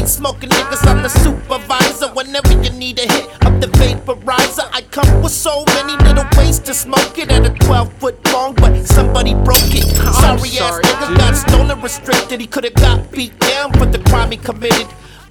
weed smoking niggas, I'm the supervisor. Whenever you need a hit of the vaporizer, I come with so many little ways to smoke it at a 12 foot long, but somebody broke it. Sorry, ass sorry, nigga dude. got stolen restricted. He could've got beat down for the crime he committed.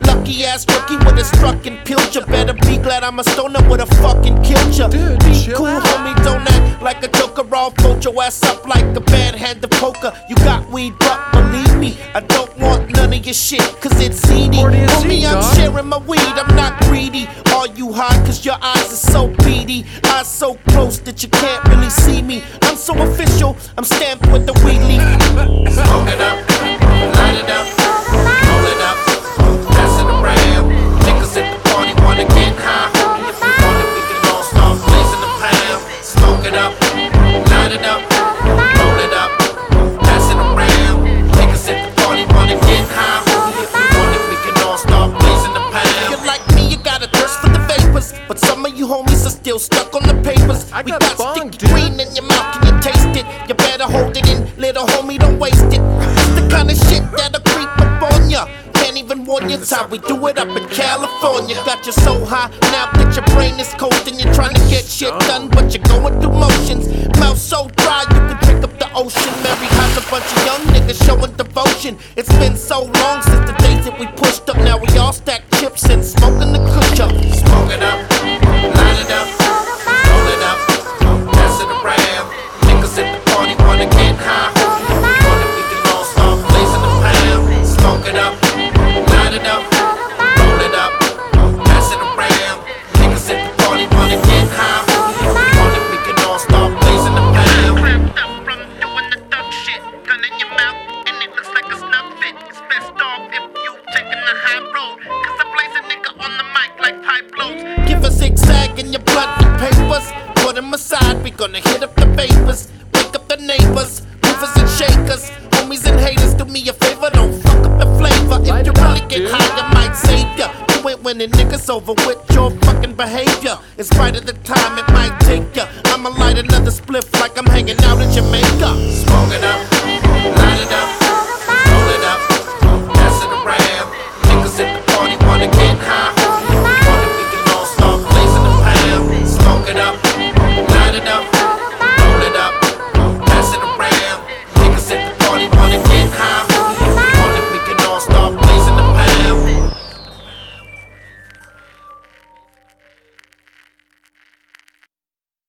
Lucky ass rookie with a struck and peeled you. Better be glad I'm a stoner with a fucking killed you. Dude, be chill cool, out. homie, don't act like a joker. I'll fold your ass up like a bad hand of poker. You got weed, but believe me, I don't want none of your shit, cause it's seedy. Homie, I'm dog. sharing my weed, I'm not greedy. Are you high? Cause your eyes are so beady. Eyes so close that you can't really see me. I'm so official, I'm stamped with the weed leaf. Smoke it up, light it up, still stuck on the papers. I we got got sticky dude. green in your mouth, can you taste it? You better hold it in, little homie, don't waste it. It's the kind of shit that'll creep up on ya. Can't even warn you, it's how we do it up in California. Got you so high now that your brain is cold and you're trying to get shit oh. done, but you're going through motions. Mouth so dry you can drink up the ocean. Mary has a bunch of young niggas showing devotion. It's been so long since the days that we pushed gonna hit up the papers, Wake up the neighbors, movers and shakers. Homies and haters, do me a favor, don't fuck up the flavor. If you really get high, I might save ya. You ain't winning niggas over with your fucking behavior. In spite of the time it might take